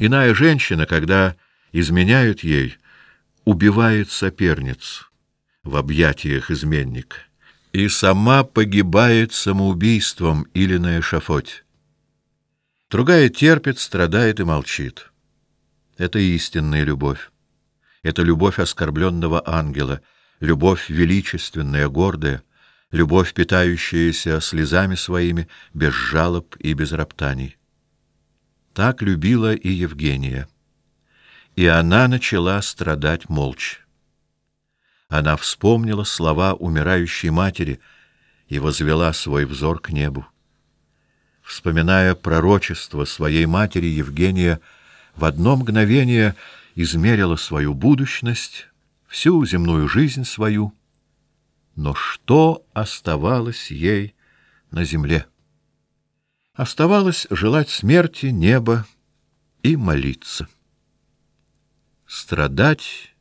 Иная женщина, когда изменяют ей, убивает соперницу в объятиях изменника и сама погибает самоубийством или на эшафоте. Другая терпит, страдает и молчит. Это истинная любовь. Это любовь оскорбленного ангела, любовь величественная, гордая, любовь, питающаяся слезами своими, без жалоб и без роптаний. Так любила и Евгения. И она начала страдать молча. Она вспомнила слова умирающей матери и возвела свой взор к небу. Вспоминая пророчество своей матери, Евгения в одно мгновение измерила свою будущность, всю земную жизнь свою. Но что оставалось ей на земле? Оставалось желать смерти неба и молиться. Страдать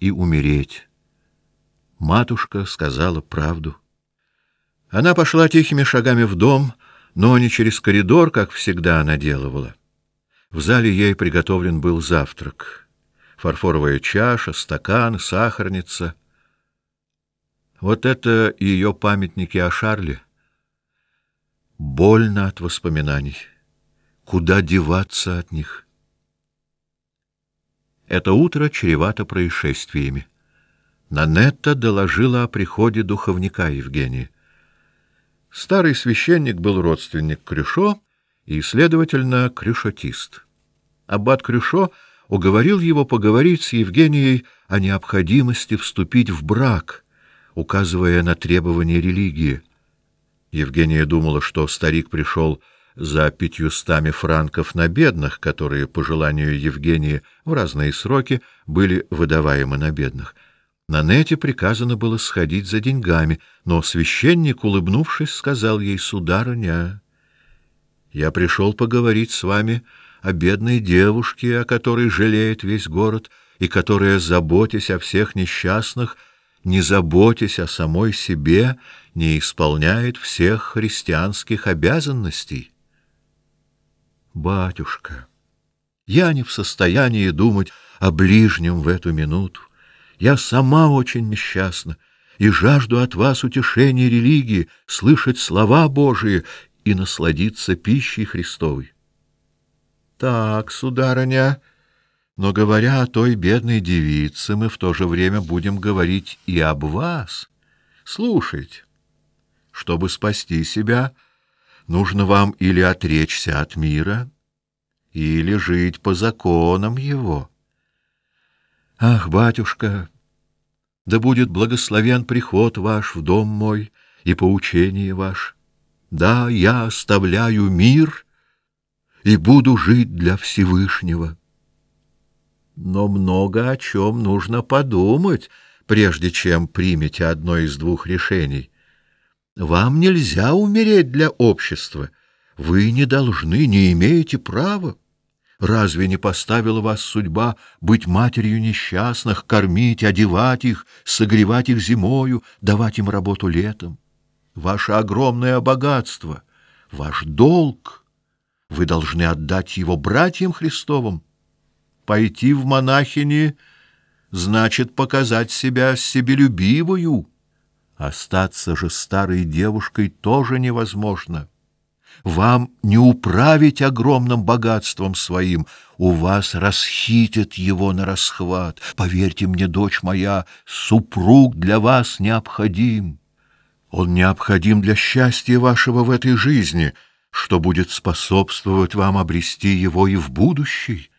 и умереть. Матушка сказала правду. Она пошла тихими шагами в дом, но не через коридор, как всегда она делала. В зале ей приготовлен был завтрак. Фарфоровая чаша, стакан, сахарница. Вот это ее памятники о Шарле. Больно от воспоминаний. Куда деваться от них? Это утро чревато происшествиями. Нанетта доложила о приходе духовника Евгения. Старый священник был родственник Крюшо и, следовательно, крюшотист. Аббат Крюшо уговорил его поговорить с Евгенией о необходимости вступить в брак, указывая на требования религии. Евгения думала, что старик пришел за пятьюстами франков на бедных, которые, по желанию Евгении, в разные сроки были выдаваемы на бедных — на нете приказано было сходить за деньгами, но священник, улыбнувшись, сказал ей: "Сударыня, я пришел поговорить с вами о бедной девушке, о которой жалеет весь город и которая, заботясь о всех несчастных, не заботясь о самой себе, не исполняет всех христианских обязанностей". Батюшка, я не в состоянии думать о ближнем в эту минуту. Я сама очень несчастна и жажду от вас утешения религии, слышать слова Божии и насладиться пищей Христовой. Так, сударыня, но говоря о той бедной девице, мы в то же время будем говорить и об вас. Слушайте. Чтобы спасти себя, нужно вам или отречься от мира, или жить по законам его. Ах, батюшка, да будет благословен приход ваш в дом мой и поучение ваше. Да, я оставляю мир и буду жить для Всевышнего. Но много о чем нужно подумать, прежде чем примете одно из двух решений. Вам нельзя умереть для общества. Вы не должны, не имеете права. Разве не поставила вас судьба быть матерью несчастных, кормить, одевать их, согревать их зимою, давать им работу летом? Ваше огромное богатство, ваш долг, вы должны отдать его братьям Христовым. Пойти в монахини значит показать себя себелюбивую. Остаться же старой девушкой тоже невозможно вам не управить огромным богатством своим, у вас расхитят его на расхват. Поверьте мне, дочь моя, супруг для вас необходим. Он необходим для счастья вашего в этой жизни, что будет способствовать вам обрести его и в будущей.